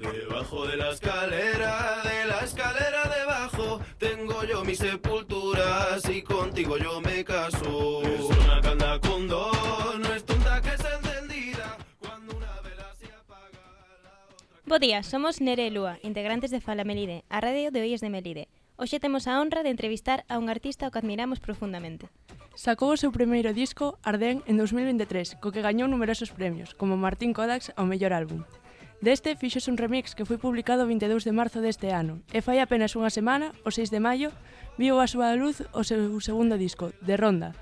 Debajo de la escalera, de la escalera debajo, tengo yo mi sepultura, si contigo yo me caso. Es una canda con dos, no es tonta que es encendida, cuando una vela se apaga, la otra... Bo día, somos Nere Lúa, integrantes de Fala Melide, a radio de Oíes de Melide. Hoxe temos a honra de entrevistar a un artista ao que admiramos profundamente. Sacou o seu primeiro disco, Ardén, en 2023, co que gañou numerosos premios, como Martín Kodax ao mellor álbum. Deste fixos un remix que foi publicado o 22 de marzo deste ano, e fai apenas unha semana, o 6 de maio, viu a súa luz o seu segundo disco, De Ronda,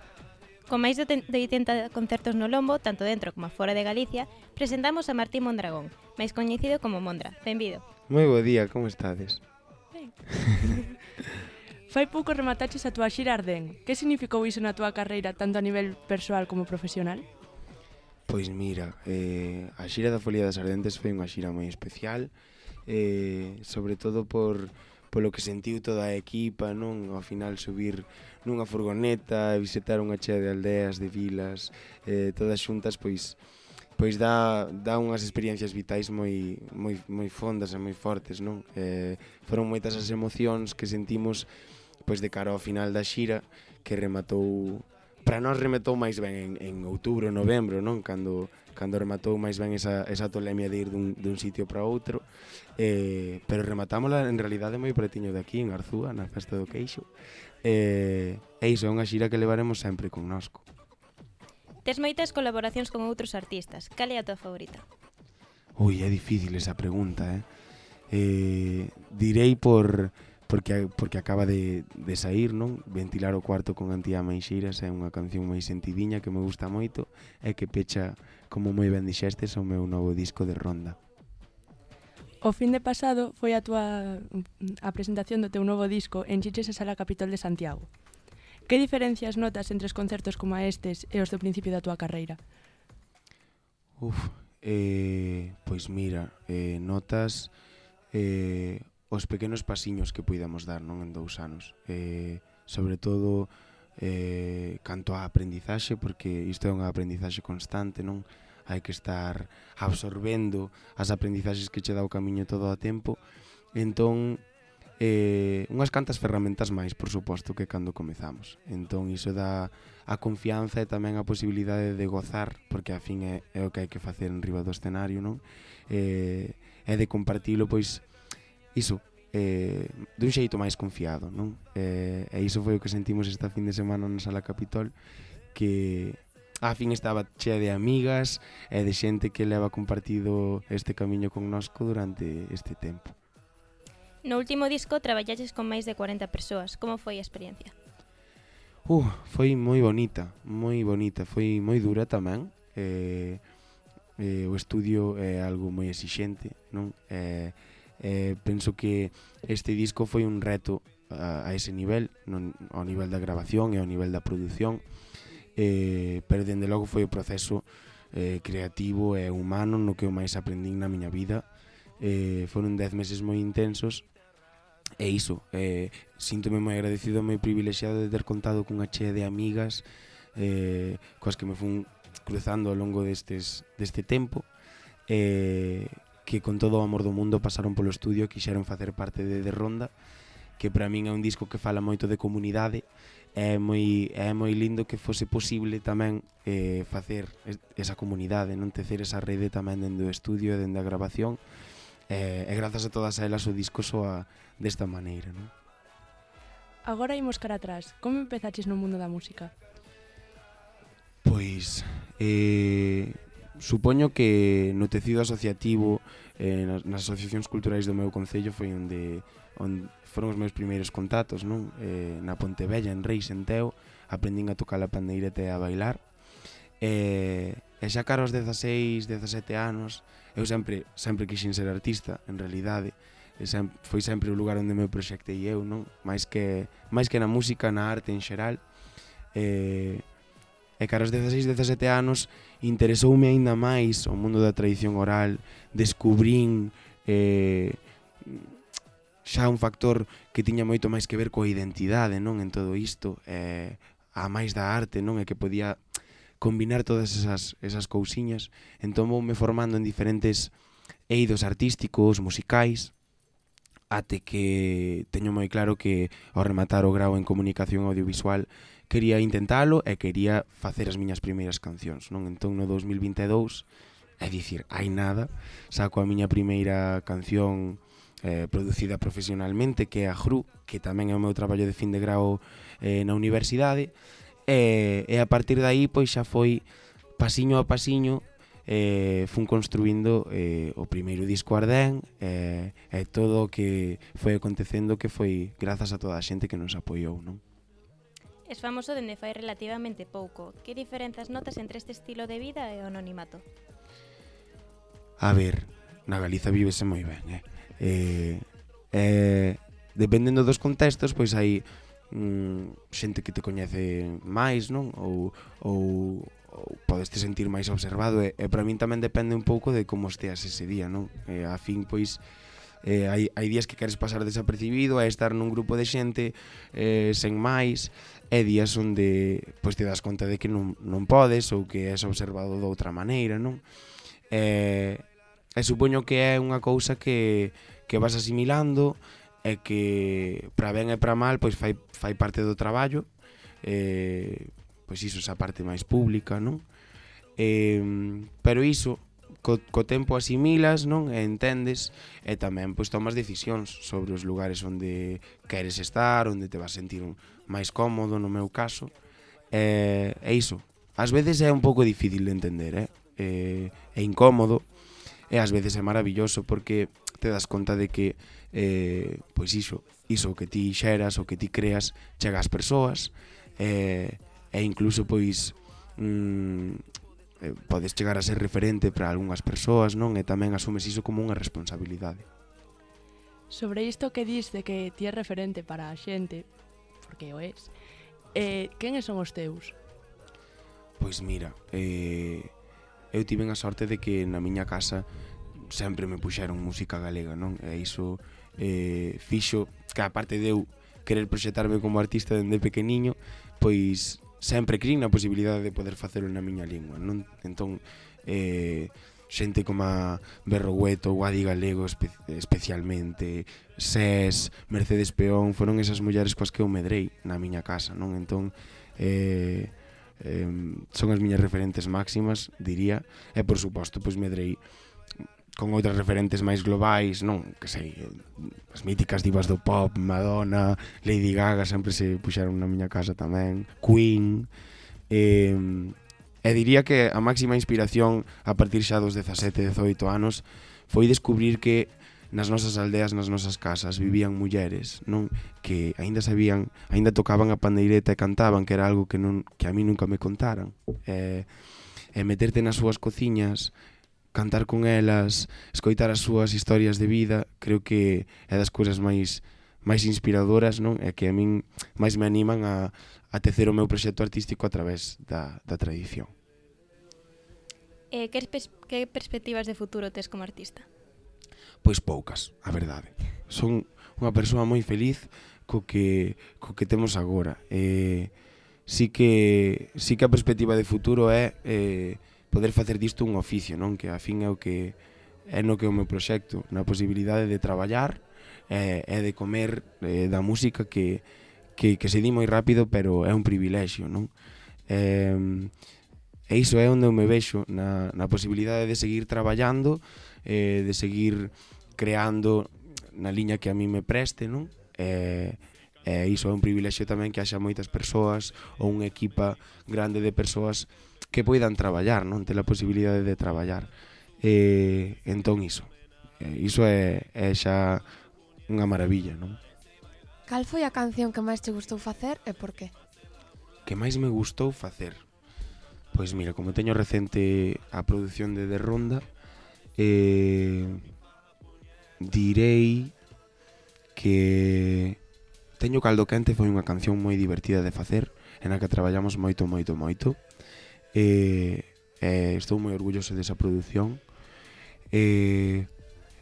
Con máis de 80 concertos no Lombo, tanto dentro como fora de Galicia, presentamos a Martín Mondragón, máis coñecido como Mondra. Benvido. Moi bo día, como estades? Ben. Fai pouco remataches a túa xira Ardén. Que significou iso na túa carreira, tanto a nivel persoal como profesional? Pois mira, eh, a xira da Folía das Ardentes foi unha xira moi especial, eh, sobre todo por polo que sentiu toda a equipa, non ao final subir nunha furgoneta, visitar unha chea de aldeas, de vilas, eh, todas xuntas, pois pois dá, dá unhas experiencias vitais moi, moi, moi fondas e moi fortes, non? Eh, foron moitas as emocións que sentimos pois de cara ao final da xira que rematou para nós rematou máis ben en, en outubro, novembro, non? Cando cando rematou máis ben esa, esa tolemia de ir dun, dun sitio para outro eh, pero rematámola en realidade moi pretiño de aquí, en Arzúa, na festa do Queixo eh, e iso é unha xira que levaremos sempre connosco Tes moitas colaboracións con outros artistas cal é a tua favorita? Ui, é difícil esa pregunta, eh? eh direi por porque porque acaba de, de sair, non? Ventilar o cuarto con Antía Meixeiras é unha canción moi sentidiña que me gusta moito e que pecha, como moi ben dixestes, o meu novo disco de Ronda. O fin de pasado foi a túa a presentación do teu novo disco en Chiches a Sala Capitol de Santiago. Que diferencias notas entre os concertos como a estes e os do principio da túa carreira? Uf, eh, pois mira, eh, notas eh, os pequenos pasiños que puidamos dar non en dous anos. Eh, sobre todo, eh, canto á aprendizaxe, porque isto é unha aprendizaxe constante, non? Hai que estar absorbendo as aprendizaxes que che dá o camiño todo a tempo. Entón, eh, unhas cantas ferramentas máis, por suposto, que cando comezamos. Entón, iso dá a confianza e tamén a posibilidade de gozar, porque a fin é, é o que hai que facer en riba do escenario, non? Eh, é de compartilo, pois, iso, eh, dun xeito máis confiado, non? Eh, e iso foi o que sentimos esta fin de semana na Sala Capitol, que a fin estaba chea de amigas e de xente que leva compartido este camiño connosco durante este tempo. No último disco traballaches con máis de 40 persoas. Como foi a experiencia? Uh, foi moi bonita, moi bonita, foi moi dura tamén. Eh, eh, o estudio é algo moi exixente, non? Eh, eh, penso que este disco foi un reto a, a ese nivel, non, ao nivel da grabación e ao nivel da produción, eh, pero dende logo foi o proceso eh, creativo e humano no que eu máis aprendín na miña vida. Eh, foron 10 meses moi intensos e iso, eh, síntome moi agradecido, moi privilexiado de ter contado cunha chea de amigas eh, coas que me fun cruzando ao longo destes, deste tempo eh, que con todo o amor do mundo pasaron polo estudio, quixeron facer parte de, de Ronda, que para min é un disco que fala moito de comunidade, é moi, é moi lindo que fose posible tamén eh, facer esa comunidade, non tecer esa rede tamén dende o estudio e dende a grabación, eh, e grazas a todas elas o disco soa desta maneira, non? Agora imos cara atrás. Como empezaches no mundo da música? Pois, eh, supoño que no tecido asociativo eh, nas, nas asociacións culturais do meu concello foi onde, onde foron os meus primeiros contactos non? Eh, na Pontevella, en Reis, en Teo aprendín a tocar a pandeireta e a bailar eh, e xa cara aos 16, 17 anos eu sempre sempre quixen ser artista en realidade e sempre, foi sempre o lugar onde me proxectei eu non? máis que máis que na música, na arte en xeral eh, E cara aos 16, 17 anos interesoume aínda máis o mundo da tradición oral, descubrín eh, xa un factor que tiña moito máis que ver coa identidade, non, en todo isto, eh, a máis da arte, non, e que podía combinar todas esas, esas cousiñas. Entón voume formando en diferentes eidos artísticos, musicais, ate que teño moi claro que ao rematar o grau en comunicación audiovisual quería intentalo e quería facer as miñas primeiras cancións, non? Entón no 2022, é dicir, hai nada, saco a miña primeira canción eh, producida profesionalmente que é a GRU, que tamén é o meu traballo de fin de grau eh, na universidade e, e a partir de aí pois xa foi pasiño a pasiño eh, fun construindo eh, o primeiro disco Ardén eh, e eh, eh, todo o que foi acontecendo que foi grazas a toda a xente que nos apoiou, non? Es famoso dende fai relativamente pouco. Que diferenzas notas entre este estilo de vida e o anonimato? A ver, na Galiza vívese moi ben, eh? Eh, eh dependendo dos contextos, pois hai mm, xente que te coñece máis, non? Ou, ou ou podeste sentir máis observado e, e para min tamén depende un pouco de como esteas ese día, non? E, a fin, pois, eh, hai, hai días que queres pasar desapercibido a estar nun grupo de xente eh, sen máis e días onde pois, te das conta de que non, non podes ou que és observado de outra maneira, non? E, e supoño que é unha cousa que, que vas asimilando e que para ben e para mal pois fai, fai parte do traballo eh, pois iso esa parte máis pública, non? Eh, pero iso co, co tempo asimilas, non? E entendes e tamén pois tomas decisións sobre os lugares onde queres estar, onde te vas sentir un, máis cómodo no meu caso. Eh, e iso, ás veces é un pouco difícil de entender, eh? Eh, é incómodo e ás veces é maravilloso porque te das conta de que eh, pois iso, iso que ti xeras, o que ti creas, chega ás persoas, eh, e incluso pois mm, eh, podes chegar a ser referente para algunhas persoas, non? E tamén asumes iso como unha responsabilidade. Sobre isto que dis de que ti é referente para a xente, porque o és, eh, quen son os teus? Pois mira, eh, eu tiven a sorte de que na miña casa sempre me puxeron música galega, non? E iso eh, fixo que aparte de eu querer proxetarme como artista dende pequeniño, pois sempre crin na posibilidade de poder facelo na miña lingua. Non? Entón, eh, xente como a Berrogueto, Guadi Galego espe especialmente, SES, Mercedes Peón, foron esas mulleres coas que eu medrei na miña casa, non? Entón, eh, eh, son as miñas referentes máximas, diría, e por suposto, pois medrei con outras referentes máis globais, non, que sei, as míticas divas do pop, Madonna, Lady Gaga sempre se puxeron na miña casa tamén, Queen, eh, e diría que a máxima inspiración a partir xa dos 17, 18 anos foi descubrir que nas nosas aldeas, nas nosas casas vivían mulleres, non que aínda sabían, aínda tocaban a pandeireta e cantaban, que era algo que non que a mí nunca me contaran. Eh, e meterte nas súas cociñas cantar con elas, escoitar as súas historias de vida, creo que é das cousas máis máis inspiradoras, non? É que a min máis me animan a, a tecer o meu proxecto artístico a través da, da tradición. Eh, que, que perspectivas de futuro tes como artista? Pois poucas, a verdade. Son unha persoa moi feliz co que, co que temos agora. Eh, sí que, sí que a perspectiva de futuro é eh, poder facer disto un oficio, non? Que a fin é o que é no que é o meu proxecto, na posibilidade de traballar e, e de comer e, da música que, que, que se di moi rápido, pero é un privilexio, non? E, e iso é onde eu me vexo, na, na posibilidade de seguir traballando, eh, de seguir creando na liña que a mí me preste, non? E, e iso é un privilexio tamén que haxa moitas persoas ou unha equipa grande de persoas que poidan traballar, non ter a posibilidade de traballar. E, entón iso. E, iso é, é xa unha maravilla, non? Cal foi a canción que máis te gustou facer e por qué? Que máis me gustou facer? Pois mira, como teño recente a produción de De Ronda, eh, direi que Teño caldo quente foi unha canción moi divertida de facer, en a que traballamos moito, moito, moito. E, e estou moi orgulloso desa produción. E,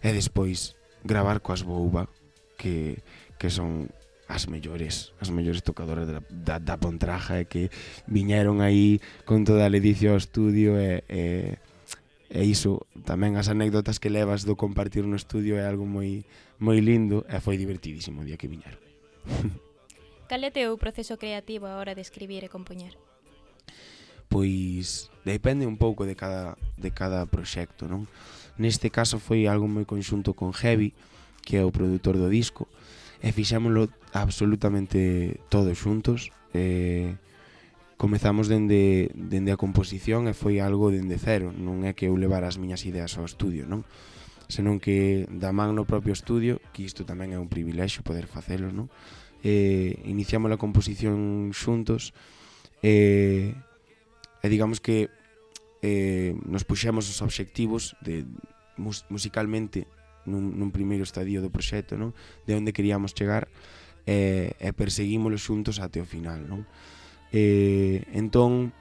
e despois gravar coas Bouba, que, que son as mellores, as mellores tocadoras da, da, da Pontraja e que viñeron aí con toda a ledicia ao estudio e, e, e iso, tamén as anécdotas que levas do compartir no estudio é algo moi moi lindo e foi divertidísimo o día que viñeron. Cal é teu proceso creativo a hora de escribir e compoñer? pois depende un pouco de cada, de cada proxecto, non? Neste caso foi algo moi conxunto con Heavy, que é o produtor do disco, e fixámoslo absolutamente todos xuntos. Eh, comezamos dende, dende a composición e foi algo dende cero, non é que eu levar as miñas ideas ao estudio, non? senón que da man no propio estudio, que isto tamén é un privilexio poder facelo, non? Eh, iniciamos a composición xuntos, eh, e digamos que eh, nos puxemos os obxectivos de, mus, musicalmente nun, nun primeiro estadio do proxecto non? de onde queríamos chegar e, e perseguímolo xuntos até o final non? E, entón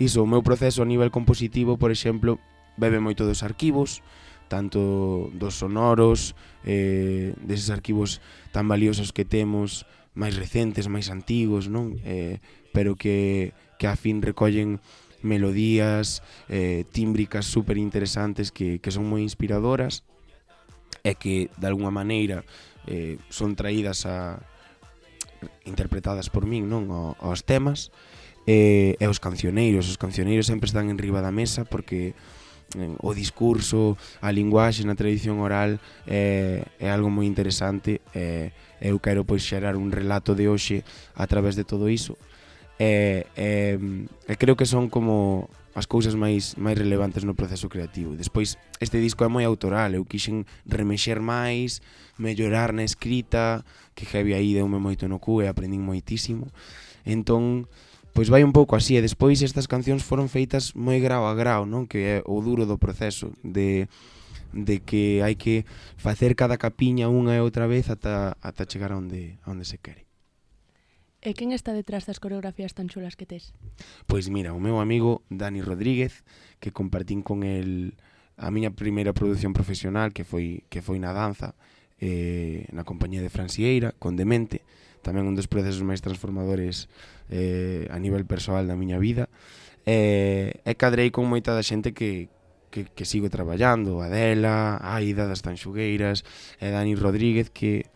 iso, o meu proceso a nivel compositivo por exemplo, bebe moito dos arquivos tanto dos sonoros eh, deses arquivos tan valiosos que temos máis recentes, máis antigos non? Eh, pero que, que a fin recollen melodías eh, tímbricas super interesantes que, que son moi inspiradoras e que de alguna maneira eh, son traídas a interpretadas por min non o, aos temas e, e os cancioneiros. Os cancioneiros sempre están en riba da mesa porque eh, o discurso a linguaxe na tradición oral é, eh, é algo moi interesante e eh, eu quero pois xerar un relato de hoxe a través de todo iso e, e, e creo que son como as cousas máis máis relevantes no proceso creativo. Despois, este disco é moi autoral, eu quixen remexer máis, mellorar na escrita, que heavy aí deume moito no cu e aprendín moitísimo. Entón, pois vai un pouco así, e despois estas cancións foron feitas moi grau a grau, non? Que é o duro do proceso de de que hai que facer cada capiña unha e outra vez ata ata chegar a onde a onde se quere. E quen está detrás das coreografías tan chulas que tes? Pois mira, o meu amigo Dani Rodríguez, que compartín con el a miña primeira produción profesional que foi que foi na danza, eh, na compañía de Francieira, con Demente, tamén un dos procesos máis transformadores eh, a nivel persoal da miña vida. Eh, e cadrei con moita da xente que, que, que sigo traballando, Adela, Aida das Tanxugueiras, e Dani Rodríguez, que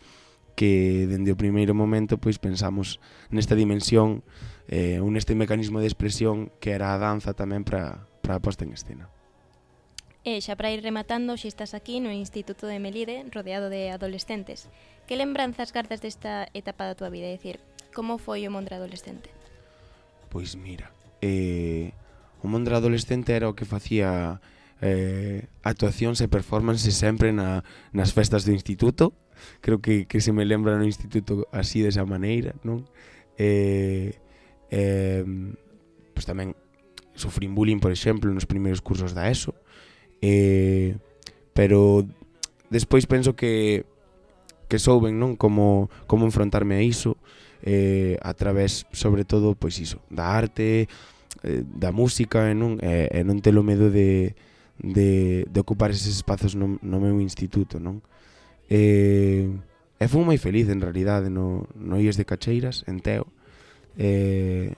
que dende o primeiro momento pois pensamos nesta dimensión eh, un este mecanismo de expresión que era a danza tamén para a posta en escena. E xa para ir rematando, xa estás aquí no Instituto de Melide, rodeado de adolescentes. Que lembranzas gardas desta etapa da tua vida? É dicir, como foi o Mondra adolescente? Pois mira, eh, o Mondra adolescente era o que facía eh, actuacións e performances sempre na, nas festas do instituto, creo que, que se me lembra no instituto así desa maneira, non? Eh, eh, pois tamén sufrín bullying, por exemplo, nos primeiros cursos da ESO. Eh, pero despois penso que que souben, non, como como enfrontarme a iso eh, a través sobre todo pois iso, da arte, eh, da música, e non e, e non telo medo de de, de ocupar eses espazos no, no meu instituto, non? Eh, e, e fui moi feliz en realidade no, no Ies de Cacheiras, en Teo. E,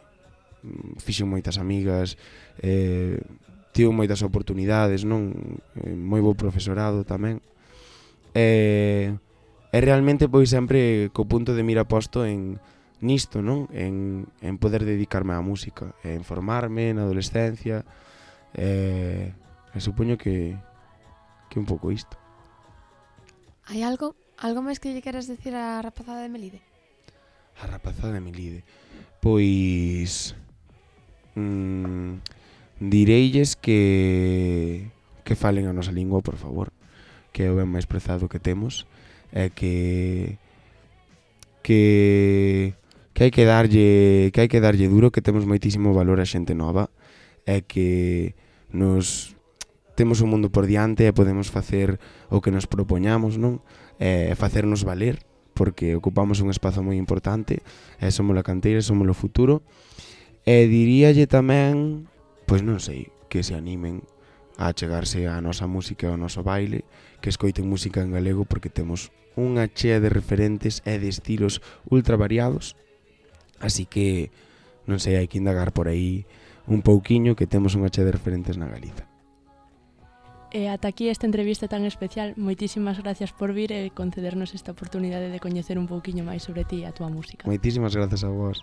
fixen moitas amigas, eh, e, tive moitas oportunidades, non? E, moi bo profesorado tamén. E, e realmente pois sempre co punto de mira posto en nisto, non? En, en poder dedicarme á música, en formarme na adolescencia, e, e supoño que, que un pouco isto. Hai algo algo máis que lle queres decir á rapazada de Melide? A rapazada de Melide. Pois mm, direilles que que falen a nosa lingua, por favor, que é o ben máis prezado que temos, é que que que hai que darlle que hai que darlle duro, que temos moitísimo valor a xente nova, é que nos temos o mundo por diante e podemos facer o que nos propoñamos, non? E facernos valer, porque ocupamos un espazo moi importante, e somos a canteira, somos o futuro. E diríalle tamén, pois non sei, que se animen a chegarse á nosa música e ao noso baile, que escoiten música en galego porque temos unha chea de referentes e de estilos ultra variados. Así que non sei, hai que indagar por aí un pouquiño que temos unha chea de referentes na Galiza. E ata aquí esta entrevista tan especial. Moitísimas gracias por vir e concedernos esta oportunidade de coñecer un pouquiño máis sobre ti e a túa música. Moitísimas grazas a vos.